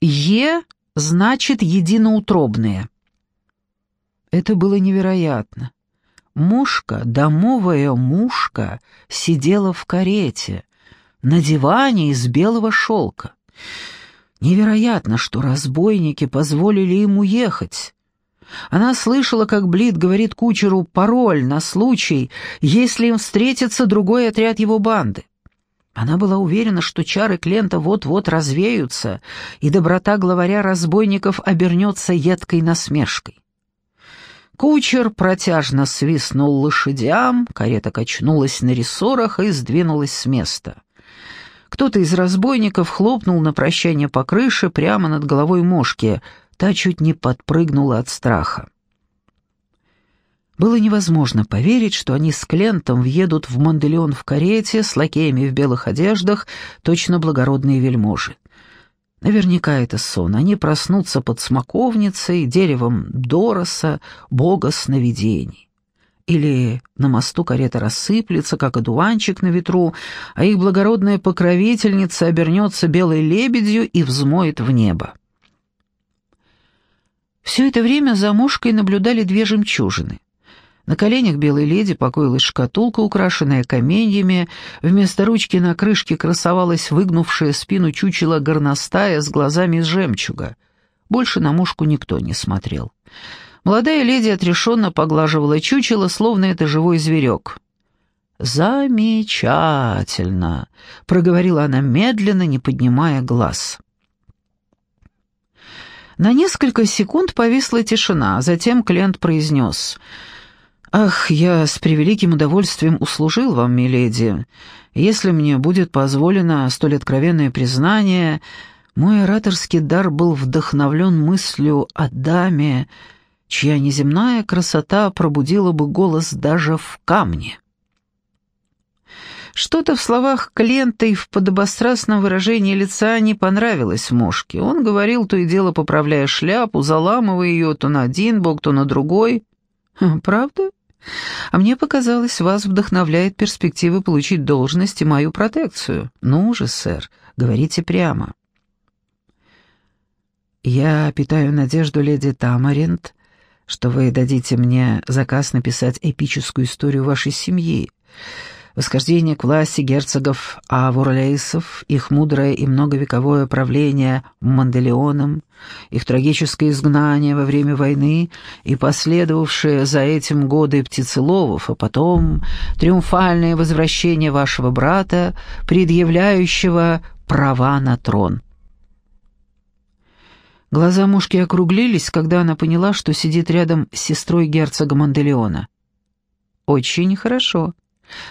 «Е» значит «единоутробные». Это было невероятно. Мушка, домовая мушка, сидела в карете, на диване из белого шелка. Невероятно, что разбойники позволили им уехать. Она слышала, как Блит говорит кучеру пароль на случай, если им встретится другой отряд его банды. Она была уверена, что чары Клента вот-вот развеются, и доброта главаря разбойников обернется едкой насмешкой. Кучер протяжно свистнул лошадям, карета качнулась на рессорах и сдвинулась с места. Кто-то из разбойников хлопнул на прощание по крыше прямо над головой мошки, та чуть не подпрыгнула от страха. Было невозможно поверить, что они с Клентом въедут в Монделеон в карете с лакеями в белых одеждах, точно благородные вельможи. Наверняка это сон. Они проснутся под смоковницей, деревом Дороса, бога сновидений. Или на мосту карета рассыплется, как одуванчик на ветру, а их благородная покровительница обернется белой лебедью и взмоет в небо. Все это время за мушкой наблюдали две жемчужины. На коленях белой леди покоилась шкатулка, украшенная каменьями, вместо ручки на крышке красовалась выгнувшая спину чучело горностая с глазами из жемчуга. Больше на мушку никто не смотрел. Молодая леди отрешенно поглаживала чучело, словно это живой зверек. «Замечательно!» — проговорила она медленно, не поднимая глаз. На несколько секунд повисла тишина, а затем Клент произнес — «Ах, я с превеликим удовольствием услужил вам, миледи. Если мне будет позволено столь откровенное признание, мой ораторский дар был вдохновлен мыслью о даме, чья неземная красота пробудила бы голос даже в камне». Что-то в словах Клента и в подобострастном выражении лица не понравилось Мошке. Он говорил, то и дело поправляя шляпу, заламывая ее то на один бок, то на другой. «Правда?» А мне показалось, вас вдохновляет перспектива получить должность и мою протекцию. Ну же, сэр, говорите прямо. Я питаю надежду, леди Тамаринт, что вы дадите мне заказ написать эпическую историю вашей семьи восхождение к власти герцогов Авурлейсов, их мудрое и многовековое правление Манделеоном, их трагическое изгнание во время войны и последовавшие за этим годы птицеловов, а потом триумфальное возвращение вашего брата, предъявляющего права на трон. Глаза мушки округлились, когда она поняла, что сидит рядом с сестрой герцога Манделеона. «Очень хорошо», —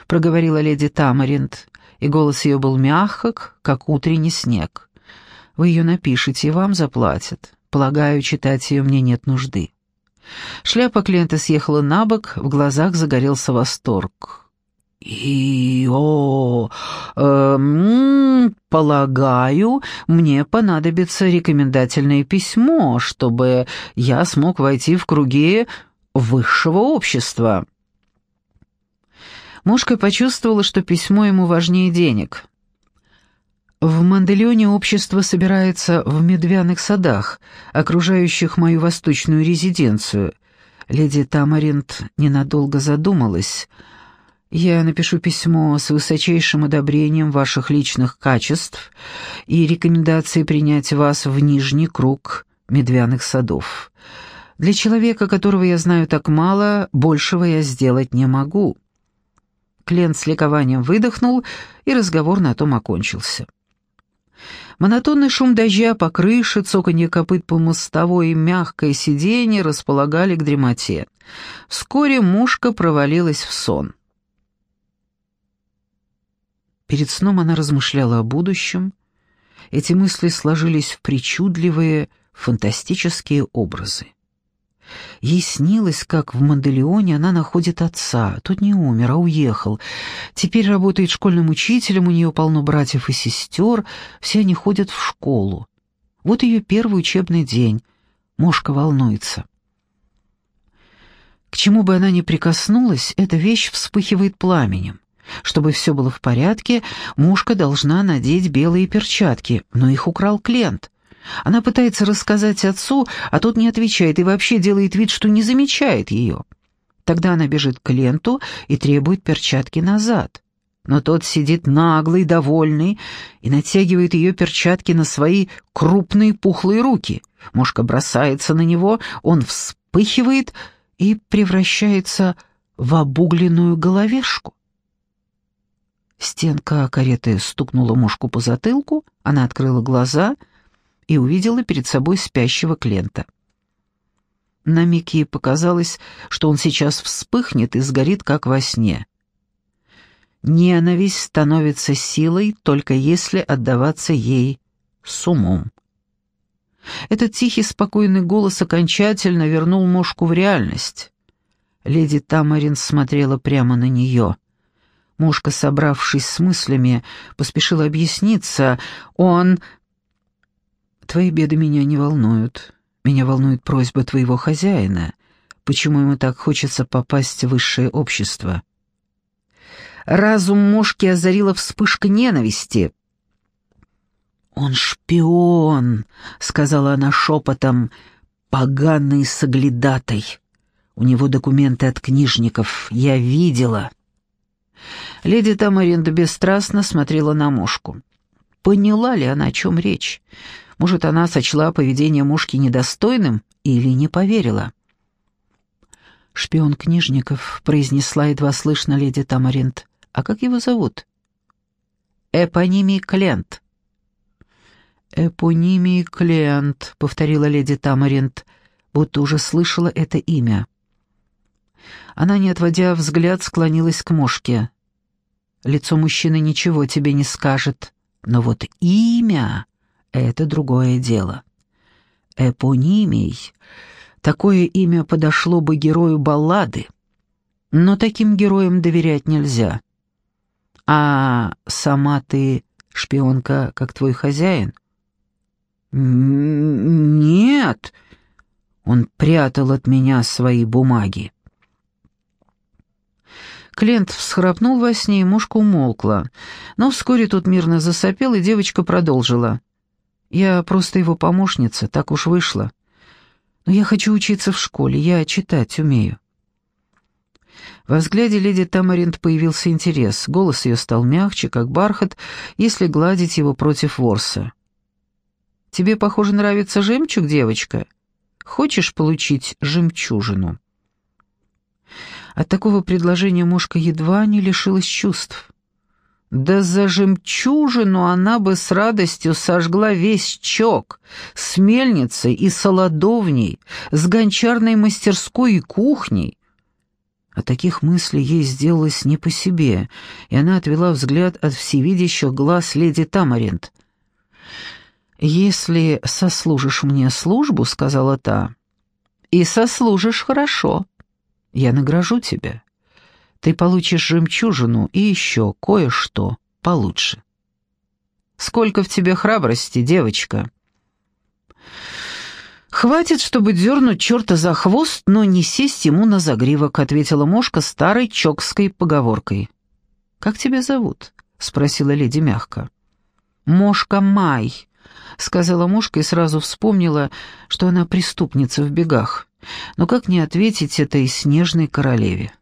проговорила леди Тамаринт, и голос ее был мягок, как утренний снег. «Вы ее напишите, и вам заплатят. Полагаю, читать ее мне нет нужды». Шляпа клиента съехала на бок, в глазах загорелся восторг. «И, о, э, полагаю, мне понадобится рекомендательное письмо, чтобы я смог войти в круги высшего общества». Мушка почувствовала, что письмо ему важнее денег. В Манделеоне общество собирается в медвяных садах, окружающих мою восточную резиденцию. Леди Тамаринт ненадолго задумалась. Я напишу письмо с высочайшим одобрением ваших личных качеств и рекомендацией принять вас в нижний круг медвяных садов. Для человека, которого я знаю так мало, большего я сделать не могу. Клент с ликованием выдохнул, и разговор на том окончился. Монотонный шум дождя по крыше, цоканье копыт по мостовой и мягкое сиденье располагали к дремоте. Вскоре мушка провалилась в сон. Перед сном она размышляла о будущем. Эти мысли сложились в причудливые, фантастические образы. Ей снилось, как в Манделеоне она находит отца. Тот не умер, а уехал. Теперь работает школьным учителем, у нее полно братьев и сестер, все они ходят в школу. Вот ее первый учебный день. Мошка волнуется. К чему бы она ни прикоснулась, эта вещь вспыхивает пламенем. Чтобы все было в порядке, мушка должна надеть белые перчатки, но их украл Клент. Она пытается рассказать отцу, а тот не отвечает и вообще делает вид, что не замечает ее. Тогда она бежит к Ленту и требует перчатки назад. Но тот сидит наглый, довольный, и натягивает ее перчатки на свои крупные пухлые руки. Мушка бросается на него, он вспыхивает и превращается в обугленную головешку. Стенка кареты стукнула мушку по затылку, она открыла глаза и увидела перед собой спящего Клента. На миг ей показалось, что он сейчас вспыхнет и сгорит, как во сне. Ненависть становится силой, только если отдаваться ей с умом. Этот тихий, спокойный голос окончательно вернул мушку в реальность. Леди Тамарин смотрела прямо на нее — Мушка, собравшись с мыслями, поспешила объясниться. «Он...» «Твои беды меня не волнуют. Меня волнует просьба твоего хозяина. Почему ему так хочется попасть в высшее общество?» Разум Мушки озарила вспышка ненависти. «Он шпион», — сказала она шепотом, — «поганый соглядатай. У него документы от книжников, я видела». Леди Тамаринда бесстрастно смотрела на мушку. Поняла ли она, о чем речь? Может, она сочла поведение мушки недостойным или не поверила? «Шпион Книжников», — произнесла едва слышно леди Тамаринд. «А как его зовут?» «Эпонимий Клент». «Эпонимий Клент», — повторила леди Тамаринд, будто уже слышала это имя. Она, не отводя взгляд, склонилась к мушке. Лицо мужчины ничего тебе не скажет, но вот имя — это другое дело. Эпонимий — такое имя подошло бы герою баллады, но таким героям доверять нельзя. А сама ты шпионка, как твой хозяин? Нет, он прятал от меня свои бумаги. Клент всхрапнул во сне, и мушка умолкла. Но вскоре тут мирно засопел, и девочка продолжила. «Я просто его помощница, так уж вышло. Но я хочу учиться в школе, я читать умею». Во взгляде леди Тамаринт появился интерес. Голос ее стал мягче, как бархат, если гладить его против ворса. «Тебе, похоже, нравится жемчуг, девочка? Хочешь получить жемчужину?» От такого предложения мушка едва не лишилась чувств. Да за жемчужину она бы с радостью сожгла весь чок с мельницей и солодовней, с гончарной мастерской и кухней. От таких мыслей ей сделалось не по себе, и она отвела взгляд от всевидящих глаз леди Тамаринт. «Если сослужишь мне службу, — сказала та, — и сослужишь хорошо, я награжу тебя. Ты получишь жемчужину и еще кое-что получше. Сколько в тебе храбрости, девочка!» «Хватит, чтобы дернуть черта за хвост, но не сесть ему на загривок», — ответила мошка старой чокской поговоркой. «Как тебя зовут?» — спросила леди мягко. «Мошка Май», — сказала мошка и сразу вспомнила, что она преступница в бегах. Но как не ответить этой снежной королеве?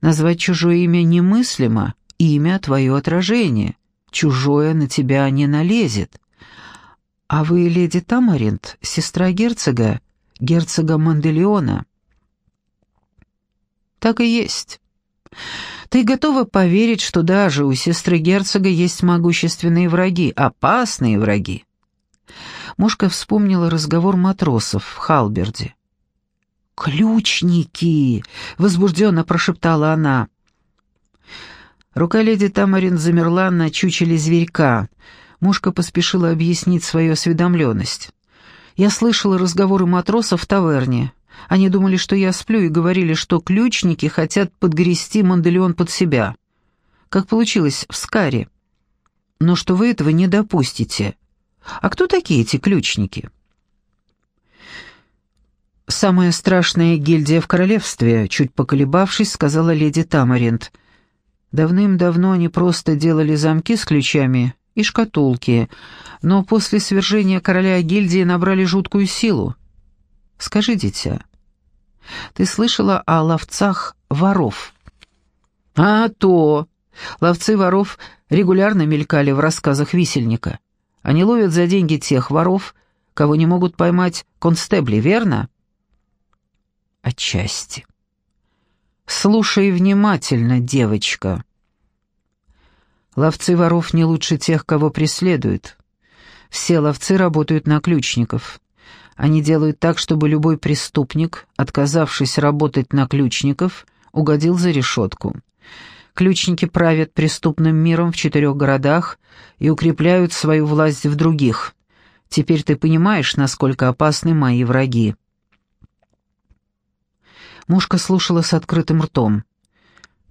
Назвать чужое имя немыслимо, имя — твое отражение. Чужое на тебя не налезет. А вы, леди Тамаринт, сестра герцога, герцога Манделеона. Так и есть. Ты готова поверить, что даже у сестры герцога есть могущественные враги, опасные враги? Мушка вспомнила разговор матросов в Халберде. «Ключники!» — возбужденно прошептала она. Рука леди Тамарин замерла на чучеле зверька. Мушка поспешила объяснить свою осведомленность. «Я слышала разговоры матросов в таверне. Они думали, что я сплю, и говорили, что ключники хотят подгрести Манделеон под себя. Как получилось в Скаре. Но что вы этого не допустите. А кто такие эти ключники?» «Самая страшная гильдия в королевстве», — чуть поколебавшись, сказала леди Тамаринт. «Давным-давно они просто делали замки с ключами и шкатулки, но после свержения короля гильдии набрали жуткую силу. Скажи, дитя, ты слышала о ловцах воров?» «А то! Ловцы воров регулярно мелькали в рассказах висельника. Они ловят за деньги тех воров, кого не могут поймать констебли, верно?» «Отчасти». «Слушай внимательно, девочка». Ловцы воров не лучше тех, кого преследуют. Все ловцы работают на ключников. Они делают так, чтобы любой преступник, отказавшись работать на ключников, угодил за решетку. Ключники правят преступным миром в четырех городах и укрепляют свою власть в других. Теперь ты понимаешь, насколько опасны мои враги. Мушка слушала с открытым ртом.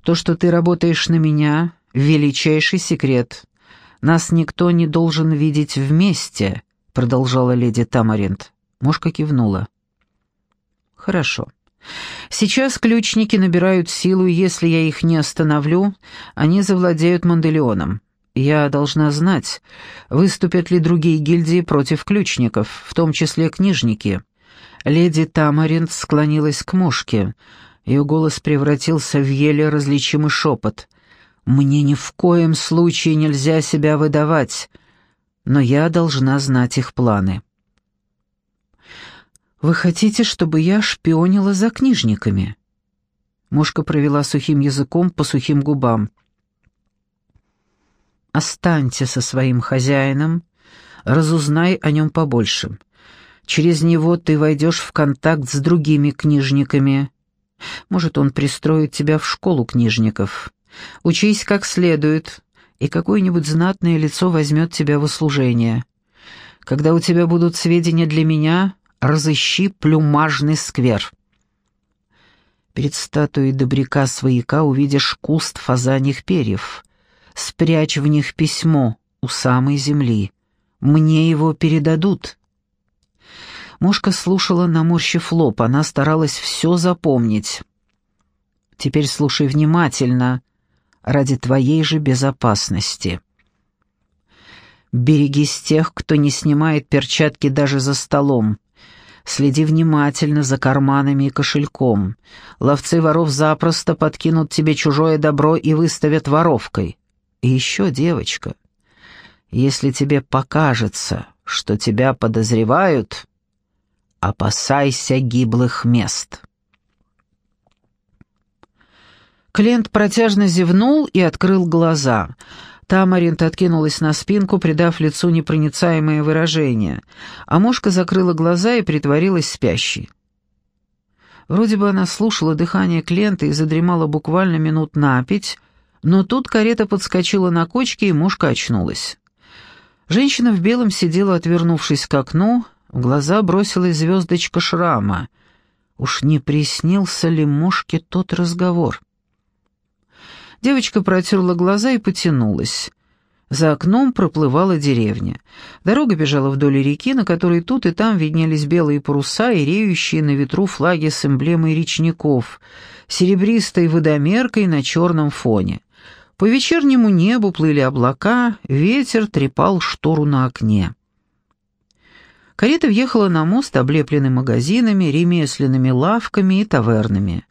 «То, что ты работаешь на меня, — величайший секрет. Нас никто не должен видеть вместе», — продолжала леди Тамаринт. Мушка кивнула. «Хорошо. Сейчас ключники набирают силу, и если я их не остановлю, они завладеют Манделеоном. Я должна знать, выступят ли другие гильдии против ключников, в том числе книжники». Леди Тамаринт склонилась к мушке. Ее голос превратился в еле различимый шепот. «Мне ни в коем случае нельзя себя выдавать, но я должна знать их планы». «Вы хотите, чтобы я шпионила за книжниками?» Мушка провела сухим языком по сухим губам. «Останься со своим хозяином, разузнай о нем побольше. Через него ты войдешь в контакт с другими книжниками. Может, он пристроит тебя в школу книжников. Учись как следует, и какое-нибудь знатное лицо возьмет тебя в услужение. Когда у тебя будут сведения для меня, разыщи плюмажный сквер. Перед статуей добряка-свояка увидишь куст фазаньих перьев. Спрячь в них письмо у самой земли. Мне его передадут». Мушка слушала, наморщив лоб, она старалась все запомнить. «Теперь слушай внимательно, ради твоей же безопасности». Берегись тех, кто не снимает перчатки даже за столом. Следи внимательно за карманами и кошельком. Ловцы воров запросто подкинут тебе чужое добро и выставят воровкой. И еще, девочка, если тебе покажется, что тебя подозревают, опасайся гиблых мест». Клиент протяжно зевнул и открыл глаза — Тамаринт откинулась на спинку, придав лицу непроницаемое выражение, а мушка закрыла глаза и притворилась спящей. Вроде бы она слушала дыхание клиента и задремала буквально минут на пять, но тут карета подскочила на кочке, и мушка очнулась. Женщина в белом сидела, отвернувшись к окну, в глаза бросилась звездочка шрама. Уж не приснился ли мушке тот разговор? Девочка протерла глаза и потянулась. За окном проплывала деревня. Дорога бежала вдоль реки, на которой тут и там виднелись белые паруса и реющие на ветру флаги с эмблемой речников, серебристой водомеркой на черном фоне. По вечернему небу плыли облака, ветер трепал штору на окне. Карета въехала на мост, облепленный магазинами, ремесленными лавками и тавернами.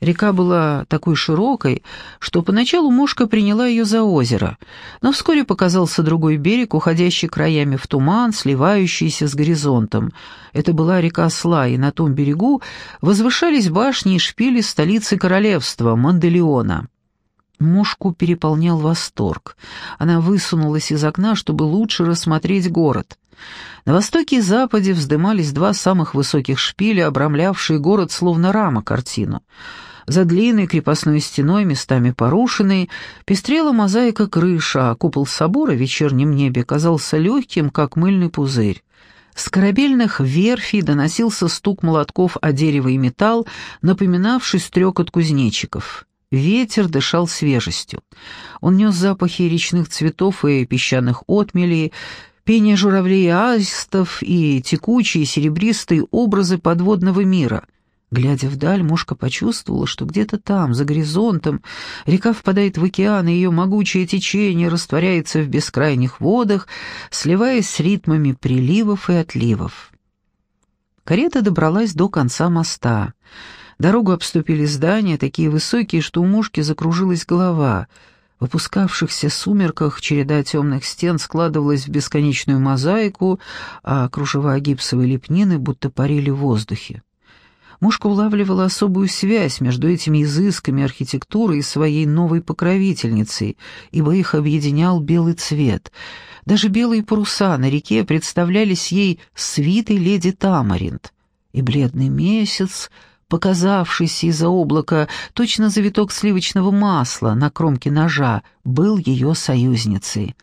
Река была такой широкой, что поначалу мушка приняла ее за озеро, но вскоре показался другой берег, уходящий краями в туман, сливающийся с горизонтом. Это была река Сла, и на том берегу возвышались башни и шпили столицы королевства, Манделеона. Мушку переполнял восторг. Она высунулась из окна, чтобы лучше рассмотреть город. На востоке и западе вздымались два самых высоких шпиля, обрамлявшие город словно рама картину. За длинной крепостной стеной, местами порушенной, пестрела мозаика крыша, а купол собора в вечернем небе казался легким, как мыльный пузырь. С корабельных верфей доносился стук молотков о дерево и металл, напоминавший стрекот кузнечиков. Ветер дышал свежестью. Он нес запахи речных цветов и песчаных отмелей, пение журавлей и аистов и текучие серебристые образы подводного мира — Глядя вдаль, мушка почувствовала, что где-то там, за горизонтом, река впадает в океан, и ее могучее течение растворяется в бескрайних водах, сливаясь с ритмами приливов и отливов. Карета добралась до конца моста. Дорогу обступили здания, такие высокие, что у мушки закружилась голова. В опускавшихся сумерках череда темных стен складывалась в бесконечную мозаику, а кружева гипсовой лепнины будто парили в воздухе. Мушка улавливала особую связь между этими изысками архитектуры и своей новой покровительницей, ибо их объединял белый цвет. Даже белые паруса на реке представлялись ей свитой леди Тамаринт, и бледный месяц, показавшийся из-за облака, точно завиток сливочного масла на кромке ножа, был ее союзницей.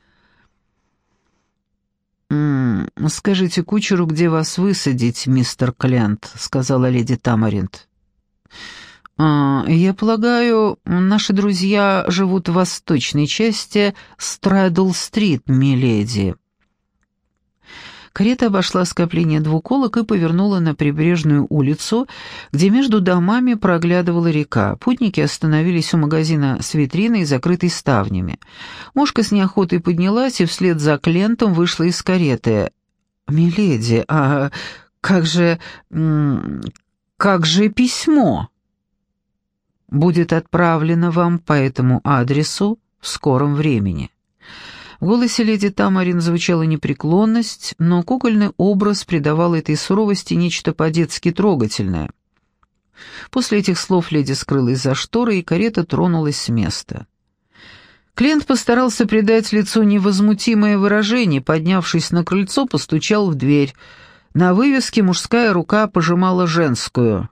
«М -м, «Скажите кучеру, где вас высадить, мистер Клент», — сказала леди Тамаринт. «А, «Я полагаю, наши друзья живут в восточной части Страйдл-стрит, миледи». Карета обошла скопление двуколок и повернула на прибрежную улицу, где между домами проглядывала река. Путники остановились у магазина с витриной, закрытой ставнями. Мушка с неохотой поднялась и вслед за Клентом вышла из кареты. «Миледи, а как же... как же письмо?» «Будет отправлено вам по этому адресу в скором времени». В голосе леди Тамарин звучала непреклонность, но кукольный образ придавал этой суровости нечто по-детски трогательное. После этих слов леди скрылась за шторой, и карета тронулась с места. Клиент постарался придать лицу невозмутимое выражение, поднявшись на крыльцо, постучал в дверь. На вывеске мужская рука пожимала женскую.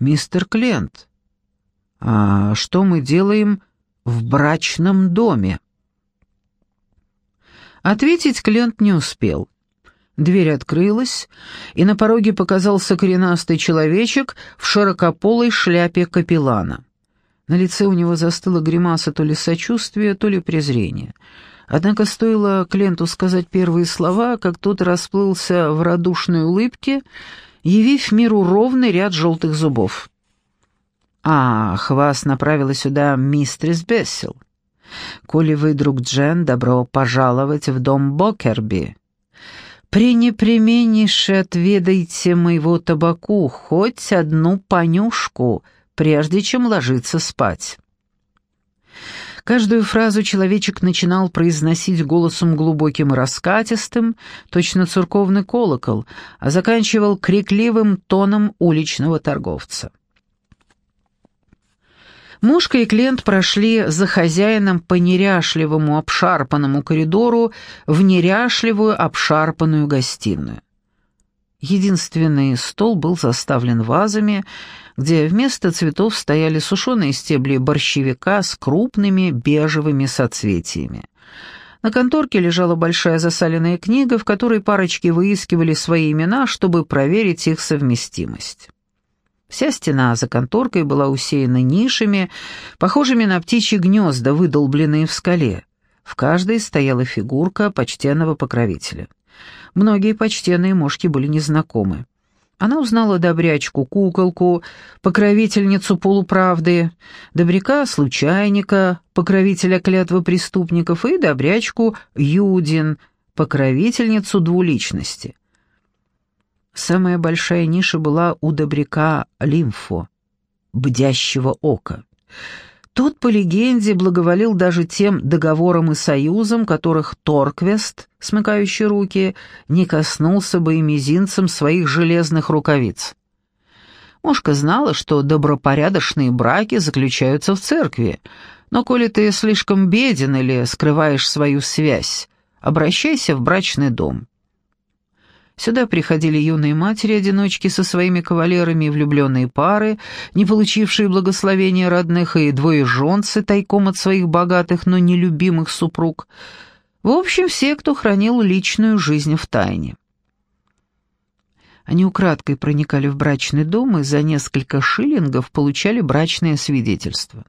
«Мистер Клент, а что мы делаем в брачном доме?» Ответить клиент не успел. Дверь открылась, и на пороге показался коренастый человечек в широкополой шляпе капеллана. На лице у него застыла гримаса то ли сочувствия, то ли презрения. Однако стоило клиенту сказать первые слова, как тот расплылся в радушной улыбке, явив миру ровный ряд желтых зубов. «Ах, вас направила сюда мистрис Бессел. Коли вы, друг Джен, добро пожаловать в дом Бокерби. Пренепременнейше отведайте моего табаку хоть одну понюшку, прежде чем ложиться спать». Каждую фразу человечек начинал произносить голосом глубоким и раскатистым, точно церковный колокол, а заканчивал крикливым тоном уличного торговца. Мушка и Клент прошли за хозяином по неряшливому обшарпанному коридору в неряшливую обшарпанную гостиную. Единственный стол был заставлен вазами, где вместо цветов стояли сушеные стебли борщевика с крупными бежевыми соцветиями. На конторке лежала большая засаленная книга, в которой парочки выискивали свои имена, чтобы проверить их совместимость. Вся стена за конторкой была усеяна нишами, похожими на птичьи гнезда, выдолбленные в скале. В каждой стояла фигурка почтенного покровителя. Многие почтенные мошки были незнакомы. Она узнала добрячку-куколку, покровительницу полуправды, добряка-случайника, покровителя клятвы преступников и добрячку Юдин, покровительницу двуличности. Самая большая ниша была у добряка Лимфо, бдящего ока. Тот, по легенде, благоволил даже тем договорам и союзам, которых Торквест, смыкающий руки, не коснулся бы и мизинцем своих железных рукавиц. Мошка знала, что добропорядочные браки заключаются в церкви, но коли ты слишком беден или скрываешь свою связь, обращайся в брачный дом. Сюда приходили юные матери-одиночки со своими кавалерами влюбленные пары, не получившие благословения родных, и двое жонцы тайком от своих богатых, но нелюбимых супруг. В общем, все, кто хранил личную жизнь в тайне. Они украдкой проникали в брачный дом и за несколько шиллингов получали брачное свидетельство.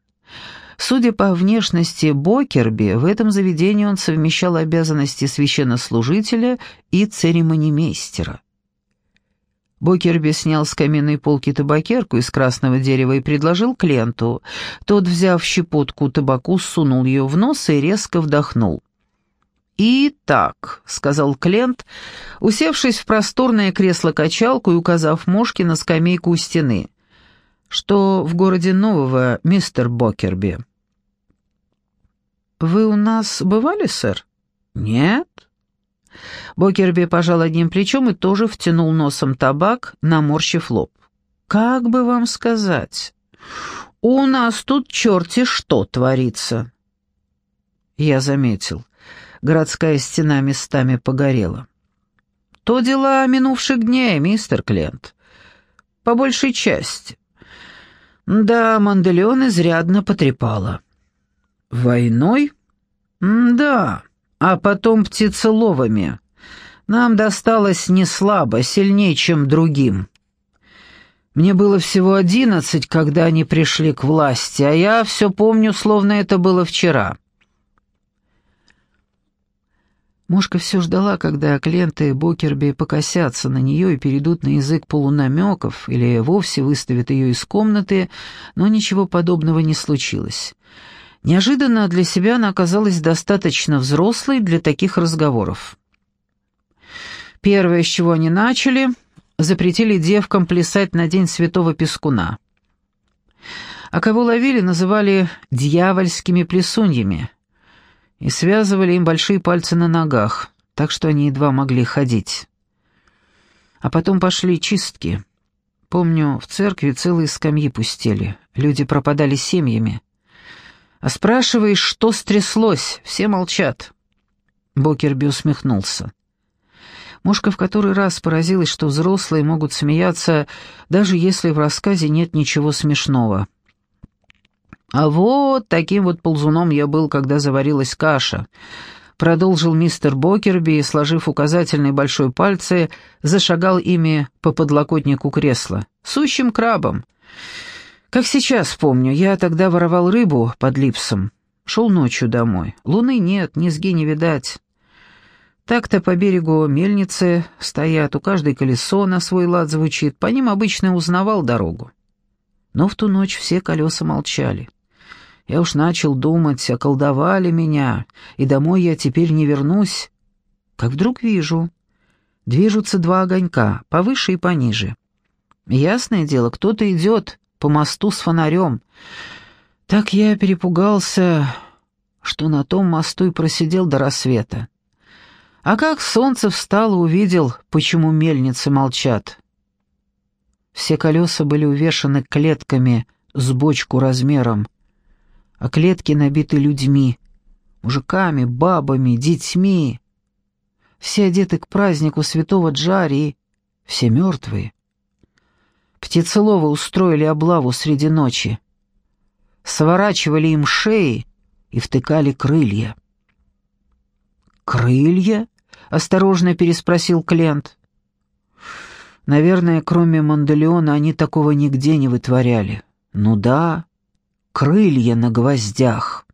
Судя по внешности Бокерби, в этом заведении он совмещал обязанности священнослужителя и церемонимейстера. Бокерби снял с каменной полки табакерку из красного дерева и предложил Кленту. Тот, взяв щепотку табаку, сунул ее в нос и резко вдохнул. «Итак», — сказал Клент, усевшись в просторное кресло-качалку и указав мошки на скамейку у стены. «Что в городе нового, мистер Бокерби?» «Вы у нас бывали, сэр?» «Нет». Бокерби пожал одним плечом и тоже втянул носом табак, наморщив лоб. «Как бы вам сказать? У нас тут черти что творится!» Я заметил городская стена местами погорела. «То дела минувших дней, мистер Клент. По большей части. Да, Манделеон изрядно потрепало. Войной? Да, а потом птицеловами. Нам досталось не слабо, сильнее, чем другим». Мне было всего одиннадцать, когда они пришли к власти, а я все помню, словно это было вчера. Мушка все ждала, когда клиенты Бокерби покосятся на нее и перейдут на язык полунамеков или вовсе выставят ее из комнаты, но ничего подобного не случилось. Неожиданно для себя она оказалась достаточно взрослой для таких разговоров. Первое, с чего они начали, запретили девкам плясать на День Святого Пескуна. А кого ловили, называли «дьявольскими плесуньями», и связывали им большие пальцы на ногах, так что они едва могли ходить. А потом пошли чистки. Помню, в церкви целые скамьи пустели, люди пропадали семьями. А спрашиваешь, что стряслось, все молчат. Бокерби усмехнулся. Мушка в который раз поразилась, что взрослые могут смеяться, даже если в рассказе нет ничего смешного. «А вот таким вот ползуном я был, когда заварилась каша», — продолжил мистер Бокерби и, сложив указательные большой пальцы, зашагал ими по подлокотнику кресла. «Сущим крабом. Как сейчас помню, я тогда воровал рыбу под липсом. Шел ночью домой. Луны нет, низги не видать». Так-то по берегу мельницы стоят, у каждой колесо на свой лад звучит, по ним обычно узнавал дорогу. Но в ту ночь все колеса молчали. Я уж начал думать, околдовали меня, и домой я теперь не вернусь. Как вдруг вижу. Движутся два огонька, повыше и пониже. Ясное дело, кто-то идет по мосту с фонарем. Так я перепугался, что на том мосту и просидел до рассвета. А как солнце встало, увидел, почему мельницы молчат. Все колеса были увешаны клетками с бочку размером а клетки набиты людьми, мужиками, бабами, детьми. Все одеты к празднику святого Джарии, все мертвые. Птицеловы устроили облаву среди ночи. Сворачивали им шеи и втыкали крылья. «Крылья?» — осторожно переспросил Клент. «Наверное, кроме Манделеона они такого нигде не вытворяли. Ну да, крылья на гвоздях.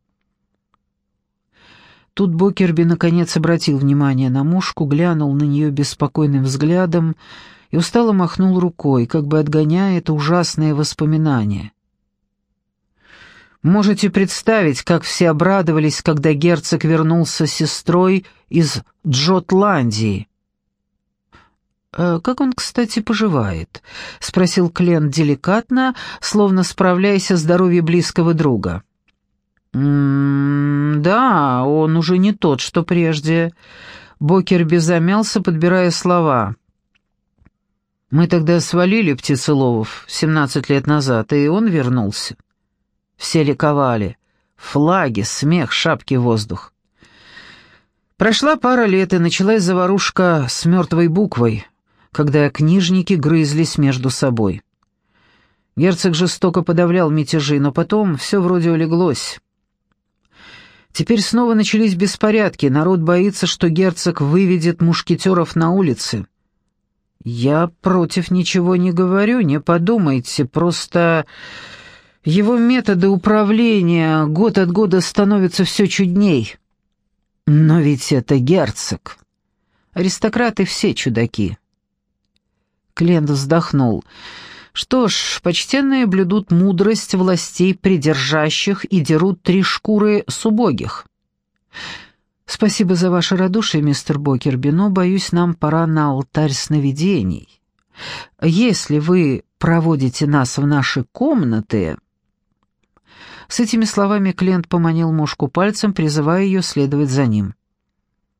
Тут Бокерби наконец обратил внимание на мушку, глянул на нее беспокойным взглядом и устало махнул рукой, как бы отгоняя это ужасное воспоминание. Можете представить, как все обрадовались, когда герцог вернулся с сестрой из Джотландии. «Э, «Как он, кстати, поживает?» — спросил Клен деликатно, словно справляясь о здоровье близкого друга. «М -м «Да, он уже не тот, что прежде». Бокер замялся, подбирая слова. «Мы тогда свалили птицеловов семнадцать лет назад, и он вернулся. Все ликовали. Флаги, смех, шапки воздух. Прошла пара лет, и началась заварушка с мертвой буквой когда книжники грызлись между собой. Герцог жестоко подавлял мятежи, но потом все вроде улеглось. Теперь снова начались беспорядки, народ боится, что герцог выведет мушкетеров на улицы. Я против ничего не говорю, не подумайте, просто его методы управления год от года становятся все чудней. Но ведь это герцог. Аристократы все чудаки. Клент вздохнул. Что ж, почтенные блюдут мудрость властей придержащих и дерут три шкуры с убогих. Спасибо за ваше радушие, мистер Бокерби, но, боюсь, нам пора на алтарь сновидений. Если вы проводите нас в наши комнаты...» С этими словами Клент поманил мушку пальцем, призывая ее следовать за ним.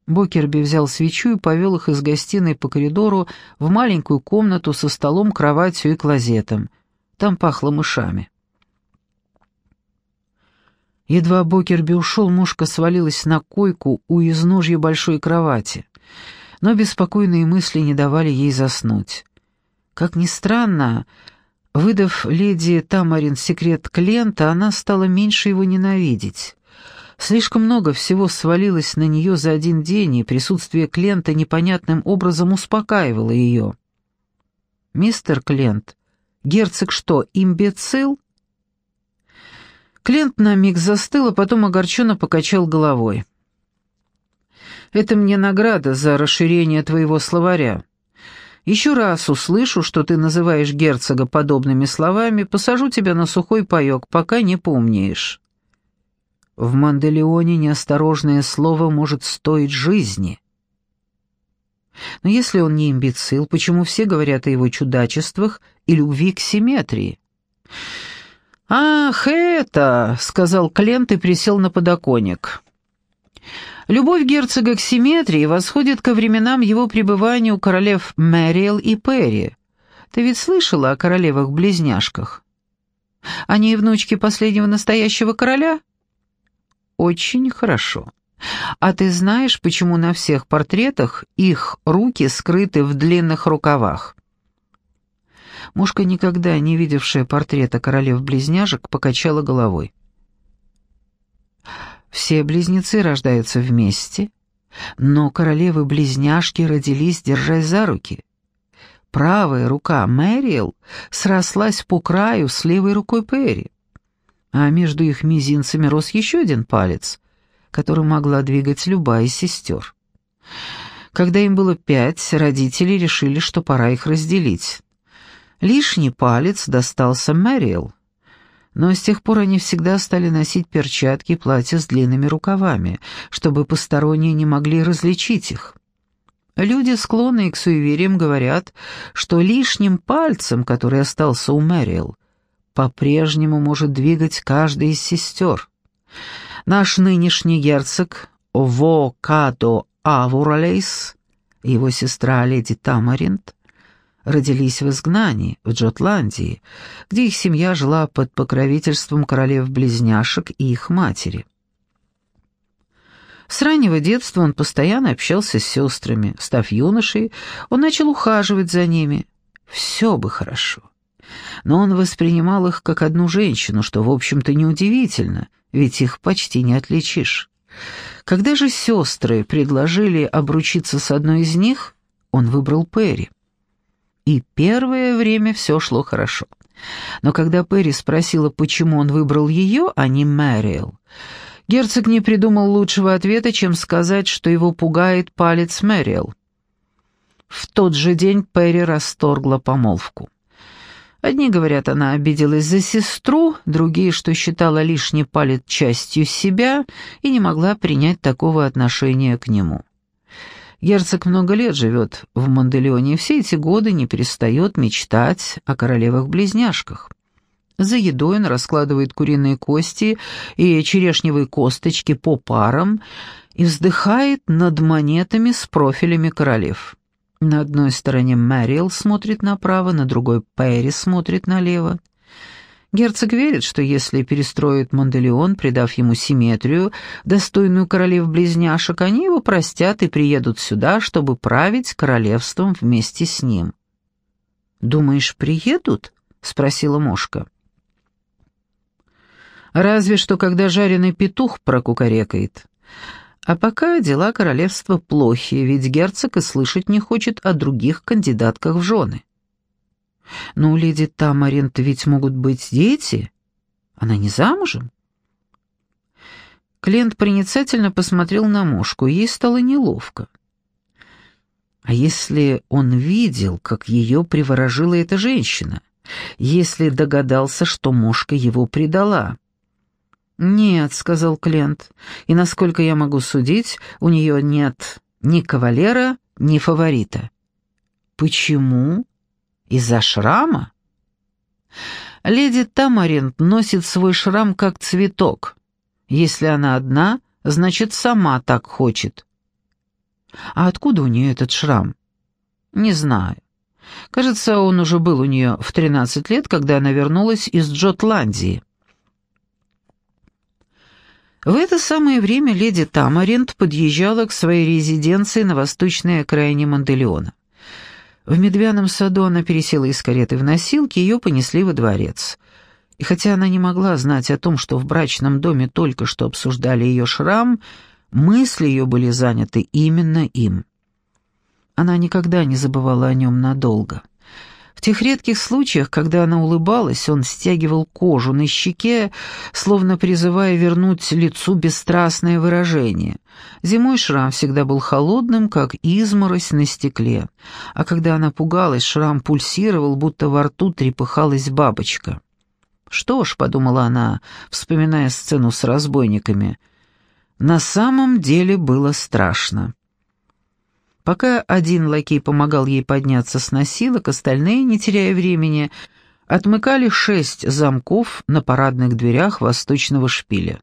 Бокерби взял свечу и повел их из гостиной по коридору в маленькую комнату со столом, кроватью и клозетом. Там пахло мышами. Едва Бокерби ушел, мушка свалилась на койку у изножья большой кровати, но беспокойные мысли не давали ей заснуть. Как ни странно, выдав леди Тамарин секрет Клента, она стала меньше его ненавидеть. Слишком много всего свалилось на нее за один день, и присутствие Клента непонятным образом успокаивало ее. «Мистер Клент, герцог что, имбецил?» Клент на миг застыл, а потом огорченно покачал головой. «Это мне награда за расширение твоего словаря. Еще раз услышу, что ты называешь герцога подобными словами, посажу тебя на сухой паек, пока не поумнеешь». В Манделеоне неосторожное слово может стоить жизни. Но если он не имбецил, почему все говорят о его чудачествах и любви к симметрии? «Ах, это!» — сказал Клент и присел на подоконник. Любовь герцога к симметрии восходит ко временам его пребывания у королев Мэриэл и Перри. Ты ведь слышала о королевах-близняшках? Они внучки последнего настоящего короля?» Очень хорошо. А ты знаешь, почему на всех портретах их руки скрыты в длинных рукавах?» Мушка, никогда не видевшая портрета королев-близняшек, покачала головой. «Все близнецы рождаются вместе, но королевы-близняшки родились, держась за руки. Правая рука Мэриэл срослась по краю с левой рукой Перри а между их мизинцами рос еще один палец, который могла двигать любая из сестер. Когда им было пять, родители решили, что пора их разделить. Лишний палец достался Мэриэл, но с тех пор они всегда стали носить перчатки и платья с длинными рукавами, чтобы посторонние не могли различить их. Люди, склонные к суевериям, говорят, что лишним пальцем, который остался у Мэриэл, по-прежнему может двигать каждая из сестер. Наш нынешний герцог Вокадо Авуралейс и его сестра леди Тамаринт родились в изгнании, в Джотландии, где их семья жила под покровительством королев-близняшек и их матери. С раннего детства он постоянно общался с сестрами. Став юношей, он начал ухаживать за ними. Все бы хорошо но он воспринимал их как одну женщину, что, в общем-то, неудивительно, ведь их почти не отличишь. Когда же сестры предложили обручиться с одной из них, он выбрал Перри. И первое время все шло хорошо. Но когда Перри спросила, почему он выбрал ее, а не Мэриэл, герцог не придумал лучшего ответа, чем сказать, что его пугает палец Мэриэл. В тот же день Перри расторгла помолвку. Одни говорят, она обиделась за сестру, другие, что считала лишний палец частью себя и не могла принять такого отношения к нему. Герцог много лет живет в Манделеоне и все эти годы не перестает мечтать о королевах-близняшках. За едой он раскладывает куриные кости и черешневые косточки по парам и вздыхает над монетами с профилями королев. На одной стороне Мэриэл смотрит направо, на другой Перри смотрит налево. Герцог верит, что если перестроит Монделеон, придав ему симметрию, достойную королев-близняшек, они его простят и приедут сюда, чтобы править королевством вместе с ним. «Думаешь, приедут?» — спросила Мошка. «Разве что, когда жареный петух прокукарекает. А пока дела королевства плохи, ведь герцог и слышать не хочет о других кандидатках в жены. Но у леди Тамаринт ведь могут быть дети. Она не замужем? Клиент проницательно посмотрел на мушку, ей стало неловко. А если он видел, как ее приворожила эта женщина? Если догадался, что мушка его предала? «Нет», — сказал Клент, — «и, насколько я могу судить, у нее нет ни кавалера, ни фаворита». «Почему? Из-за шрама?» «Леди Тамаринт носит свой шрам как цветок. Если она одна, значит, сама так хочет». «А откуда у нее этот шрам?» «Не знаю. Кажется, он уже был у нее в 13 лет, когда она вернулась из Джотландии». В это самое время леди Тамаринт подъезжала к своей резиденции на восточной окраине Манделеона. В Медвяном саду она пересела из кареты в носилки, ее понесли во дворец. И хотя она не могла знать о том, что в брачном доме только что обсуждали ее шрам, мысли ее были заняты именно им. Она никогда не забывала о нем надолго. В тех редких случаях, когда она улыбалась, он стягивал кожу на щеке, словно призывая вернуть лицу бесстрастное выражение. Зимой шрам всегда был холодным, как изморозь на стекле, а когда она пугалась, шрам пульсировал, будто во рту трепыхалась бабочка. «Что ж», — подумала она, вспоминая сцену с разбойниками, — «на самом деле было страшно». Пока один лакей помогал ей подняться с носилок, остальные, не теряя времени, отмыкали шесть замков на парадных дверях восточного шпиля.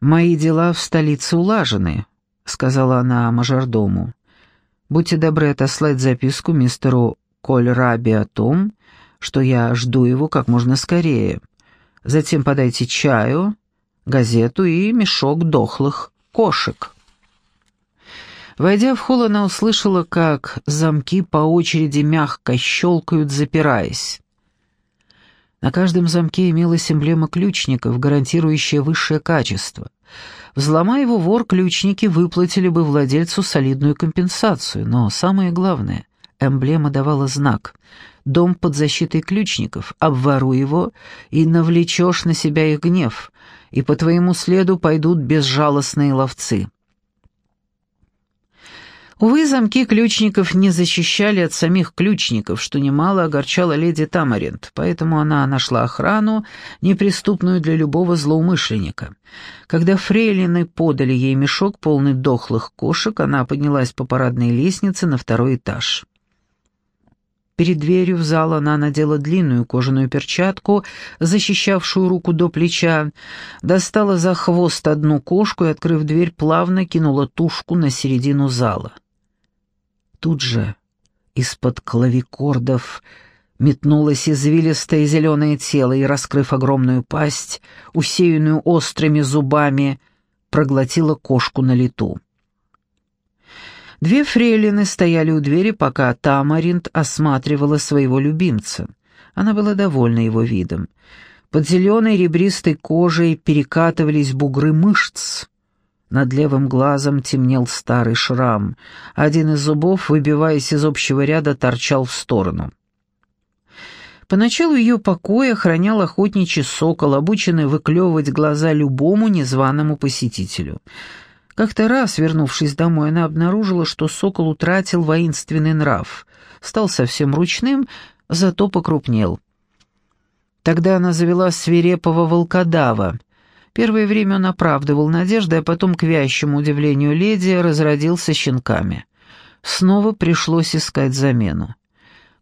«Мои дела в столице улажены», — сказала она мажордому. «Будьте добры отослать записку мистеру Кольраби о том, что я жду его как можно скорее. Затем подайте чаю, газету и мешок дохлых кошек». Войдя в холл, она услышала, как замки по очереди мягко щелкают, запираясь. На каждом замке имелась эмблема ключников, гарантирующая высшее качество. Взломая его вор, ключники выплатили бы владельцу солидную компенсацию, но самое главное — эмблема давала знак. Дом под защитой ключников, обворуй его, и навлечешь на себя их гнев, и по твоему следу пойдут безжалостные ловцы. Увы, замки ключников не защищали от самих ключников, что немало огорчало леди Тамаринт, поэтому она нашла охрану, неприступную для любого злоумышленника. Когда фрейлины подали ей мешок, полный дохлых кошек, она поднялась по парадной лестнице на второй этаж. Перед дверью в зал она надела длинную кожаную перчатку, защищавшую руку до плеча, достала за хвост одну кошку и, открыв дверь, плавно кинула тушку на середину зала. Тут же из-под клавикордов метнулось извилистое зеленое тело и, раскрыв огромную пасть, усеянную острыми зубами, проглотила кошку на лету. Две фрейлины стояли у двери, пока Тамаринт осматривала своего любимца. Она была довольна его видом. Под зеленой ребристой кожей перекатывались бугры мышц, над левым глазом темнел старый шрам. Один из зубов, выбиваясь из общего ряда, торчал в сторону. Поначалу ее покой охранял охотничий сокол, обученный выклевывать глаза любому незваному посетителю. Как-то раз, вернувшись домой, она обнаружила, что сокол утратил воинственный нрав, стал совсем ручным, зато покрупнел. Тогда она завела свирепого волкодава, Первое время он оправдывал надежды, а потом, к вящему удивлению леди, разродился щенками. Снова пришлось искать замену.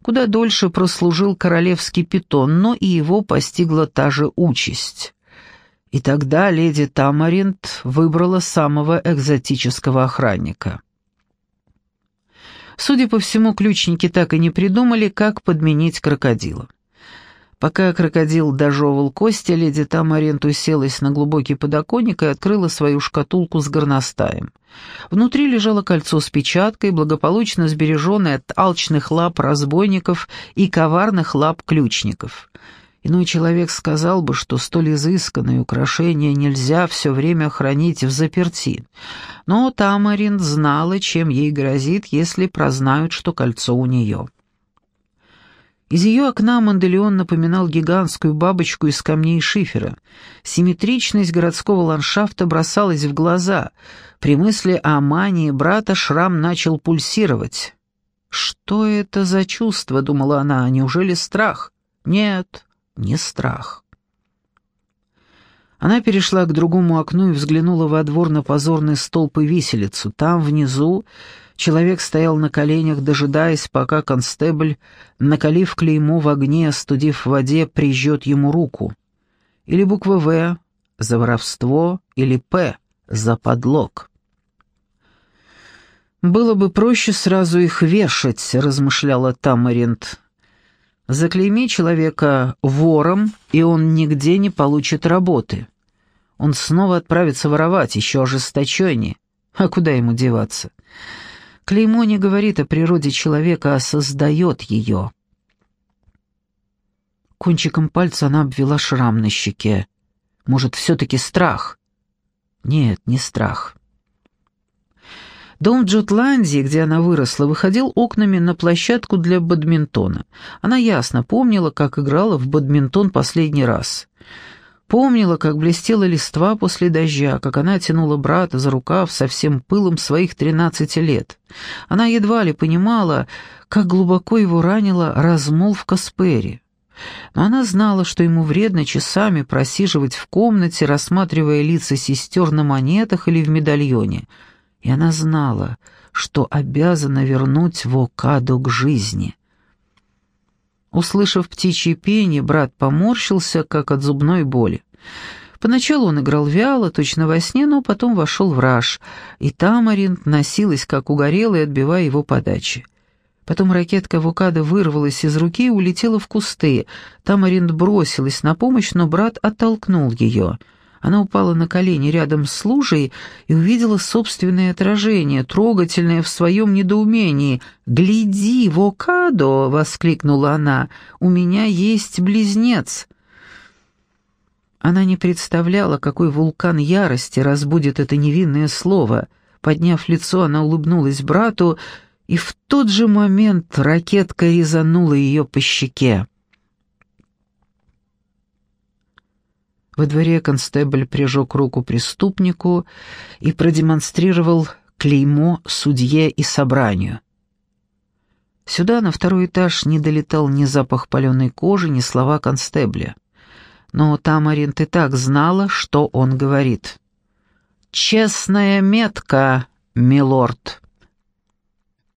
Куда дольше прослужил королевский питон, но и его постигла та же участь. И тогда леди Тамаринт выбрала самого экзотического охранника. Судя по всему, ключники так и не придумали, как подменить крокодила. Пока крокодил дожевывал кости, леди Тамарент уселась на глубокий подоконник и открыла свою шкатулку с горностаем. Внутри лежало кольцо с печаткой, благополучно сбереженное от алчных лап разбойников и коварных лап ключников. Иной человек сказал бы, что столь изысканное украшение нельзя все время хранить в заперти. Но Тамарин знала, чем ей грозит, если прознают, что кольцо у нее. Из ее окна Манделеон напоминал гигантскую бабочку из камней шифера. Симметричность городского ландшафта бросалась в глаза. При мысли о мании брата шрам начал пульсировать. «Что это за чувство?» — думала она. «Неужели страх?» «Нет, не страх». Она перешла к другому окну и взглянула во двор на позорный столб и виселицу. Там, внизу, человек стоял на коленях, дожидаясь, пока констебль, накалив клеймо в огне, остудив в воде, прижжет ему руку. Или буква «В» за воровство, или «П» за подлог. «Было бы проще сразу их вешать», — размышляла Тамаринт. «Заклейми человека вором, и он нигде не получит работы. Он снова отправится воровать, еще ожесточеннее. А куда ему деваться? Клеймо не говорит о природе человека, а создает ее». Кончиком пальца она обвела шрам на щеке. «Может, все-таки страх?» «Нет, не страх». Дом в Джотландии, где она выросла, выходил окнами на площадку для бадминтона. Она ясно помнила, как играла в бадминтон последний раз. Помнила, как блестела листва после дождя, как она тянула брата за рукав со всем пылом своих тринадцати лет. Она едва ли понимала, как глубоко его ранила размолвка с Перри. Но она знала, что ему вредно часами просиживать в комнате, рассматривая лица сестер на монетах или в медальоне — и она знала, что обязана вернуть Вокаду к жизни. Услышав птичье пение, брат поморщился, как от зубной боли. Поначалу он играл вяло, точно во сне, но потом вошел в раж, и Тамаринт носилась, как угорелая, отбивая его подачи. Потом ракетка Вукада вырвалась из руки и улетела в кусты. Тамаринт бросилась на помощь, но брат оттолкнул ее — она упала на колени рядом с лужей и увидела собственное отражение, трогательное в своем недоумении. «Гляди, Вокадо!» — воскликнула она. «У меня есть близнец!» Она не представляла, какой вулкан ярости разбудит это невинное слово. Подняв лицо, она улыбнулась брату, и в тот же момент ракетка резанула ее по щеке. Во дворе констебль прижег руку преступнику и продемонстрировал клеймо судье и собранию. Сюда, на второй этаж, не долетал ни запах паленой кожи, ни слова констебля. Но Тамаринт и так знала, что он говорит. «Честная метка, милорд!»